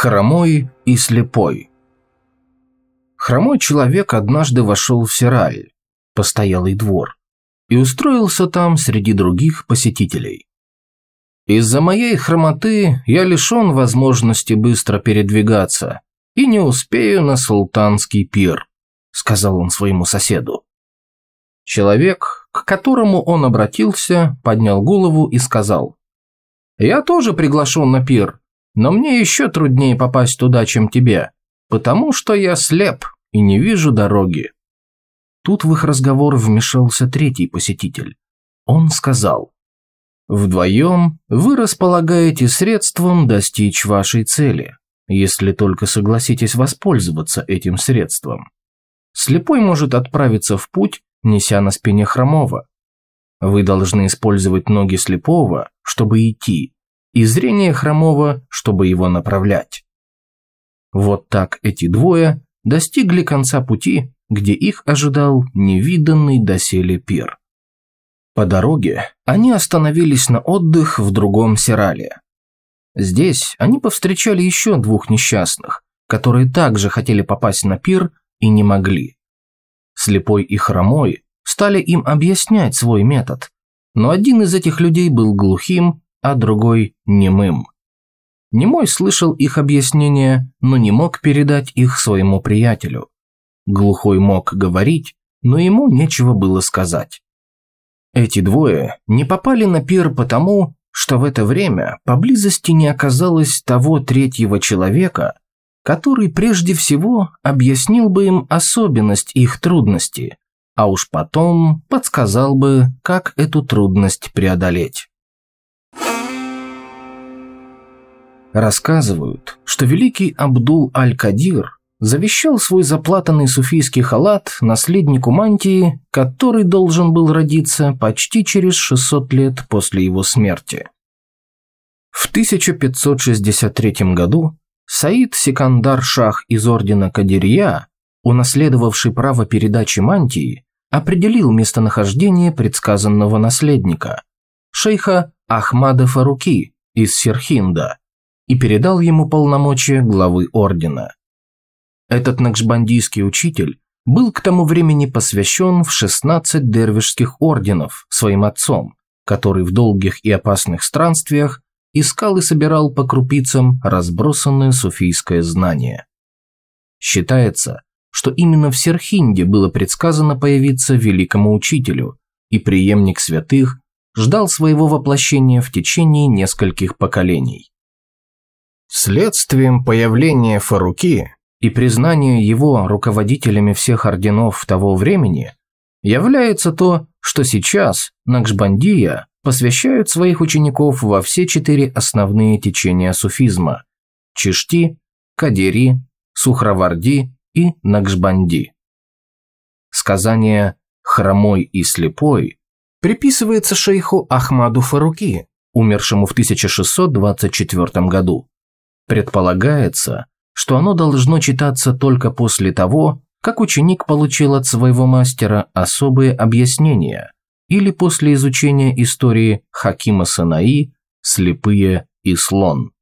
Хромой и слепой Хромой человек однажды вошел в Сираль, постоялый двор, и устроился там среди других посетителей. Из-за моей хромоты я лишен возможности быстро передвигаться и не успею на султанский пир, сказал он своему соседу. Человек, к которому он обратился, поднял голову и сказал, «Я тоже приглашен на пир, но мне еще труднее попасть туда, чем тебе, потому что я слеп и не вижу дороги». Тут в их разговор вмешался третий посетитель. Он сказал, «Вдвоем вы располагаете средством достичь вашей цели, если только согласитесь воспользоваться этим средством. Слепой может отправиться в путь, неся на спине хромого. Вы должны использовать ноги слепого, чтобы идти, и зрение хромого, чтобы его направлять. Вот так эти двое достигли конца пути, где их ожидал невиданный доселе пир. По дороге они остановились на отдых в другом Сирале. Здесь они повстречали еще двух несчастных, которые также хотели попасть на пир и не могли. Слепой и хромой стали им объяснять свой метод, но один из этих людей был глухим а другой немым. Немой слышал их объяснения, но не мог передать их своему приятелю. Глухой мог говорить, но ему нечего было сказать. Эти двое не попали на пир потому, что в это время поблизости не оказалось того третьего человека, который прежде всего объяснил бы им особенность их трудности, а уж потом подсказал бы, как эту трудность преодолеть. Рассказывают, что великий Абдул-Аль-Кадир завещал свой заплатанный суфийский халат наследнику мантии, который должен был родиться почти через 600 лет после его смерти. В 1563 году Саид Секандар Шах из ордена Кадирия, унаследовавший право передачи мантии, определил местонахождение предсказанного наследника – шейха Ахмада Фаруки из Серхинда, и передал ему полномочия главы ордена. Этот накшбандийский учитель был к тому времени посвящен в 16 дервишских орденов своим отцом, который в долгих и опасных странствиях искал и собирал по крупицам разбросанное суфийское знание. Считается, что именно в Серхинде было предсказано появиться великому учителю, и преемник святых ждал своего воплощения в течение нескольких поколений. Следствием появления Фаруки и признания его руководителями всех орденов того времени является то, что сейчас Накшбандия посвящают своих учеников во все четыре основные течения суфизма – Чишти, Кадери, Сухраварди и Накшбанди. Сказание «хромой и слепой» приписывается шейху Ахмаду Фаруки, умершему в 1624 году. Предполагается, что оно должно читаться только после того, как ученик получил от своего мастера особые объяснения или после изучения истории Хакима Санаи «Слепые и слон».